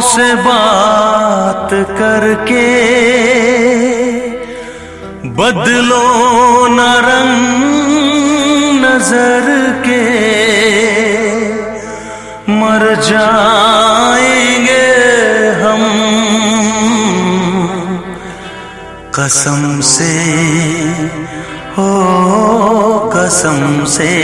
से बात करके बदलो न रंग नज़र के मर जाएँगे हम। कसम से हो कसम से।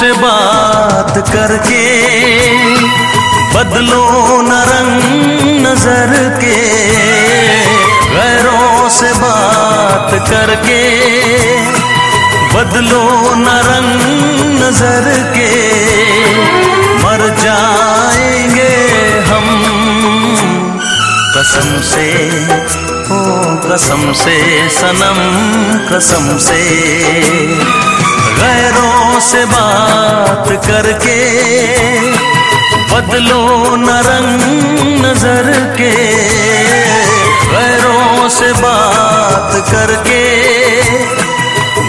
से बात करके बदलो न रंग नज़र के, गैरों से बात करके बदलो न रंग नज़र के, मर जाएँगे हम। कसम से, ओ कसम से, सनम कसम से, गैरों से बात करके, बदलो न रंग नज़र के गैरों से बात करके,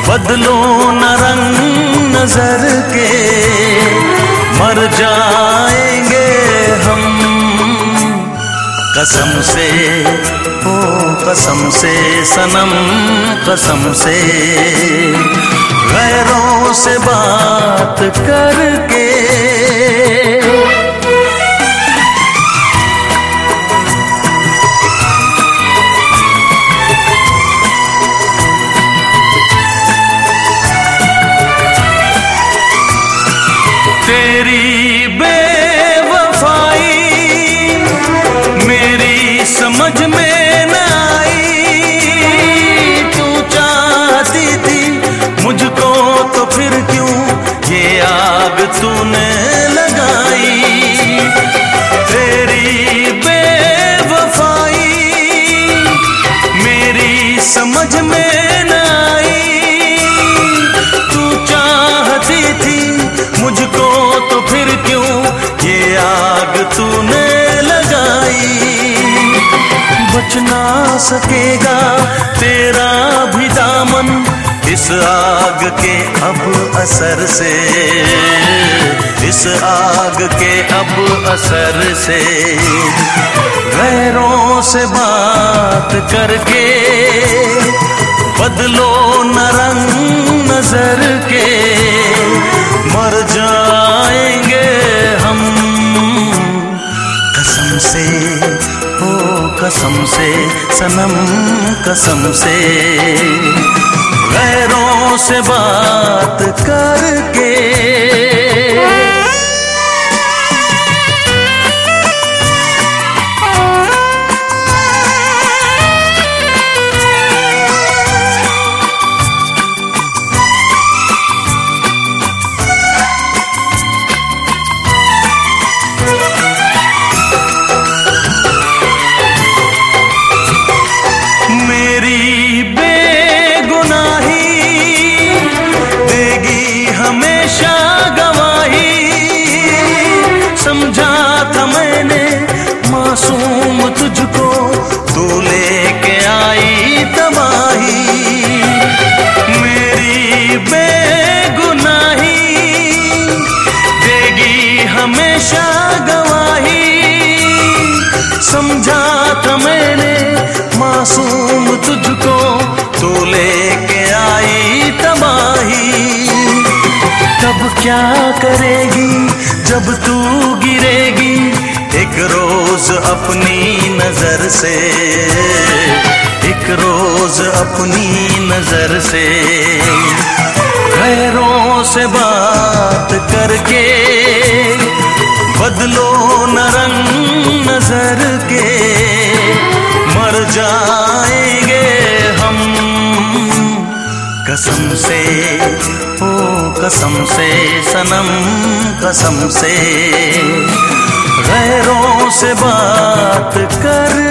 बदलो न रंग नज़र के, मर जाएँगे हम। कसम से, ओ कसम से, सनम कसम से, गैरों से बात करके बच ना सकेगा। तेरा भी दामन इस आग के अब असर से। इस आग के अब असर से। गैरों से बात करके, बदलो न रंग नज़र के। मर जाएँगे हम कसम से ओ कसम से सनम कसम से। गैरों से बात करके तुझको तू लेके आई तबाही। तब क्या करेगी जब तू गिरेगी? एक रोज अपनी नज़र से। एक रोज अपनी नज़र से। गैरों से बात करके, बदलो न रंग नज़र के। मर जाएँगे कसम से ओ कसम से सनम कसम से गैरों से बात करके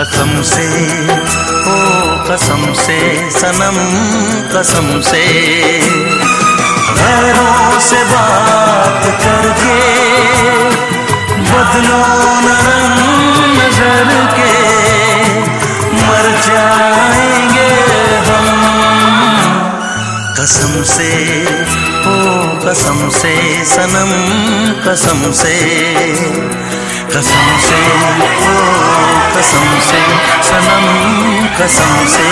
कसम से, ओ कसम से, सनम कसम से। गैरों से बात करके, बदलो नज़र के, मर जाएँगे हम। कसम से, ओ कसम से, सनम कसम से। कसम से ओ कसम से सनम कसम से